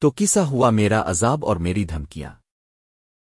تو کسا ہوا میرا عذاب اور میری دھمکیاں۔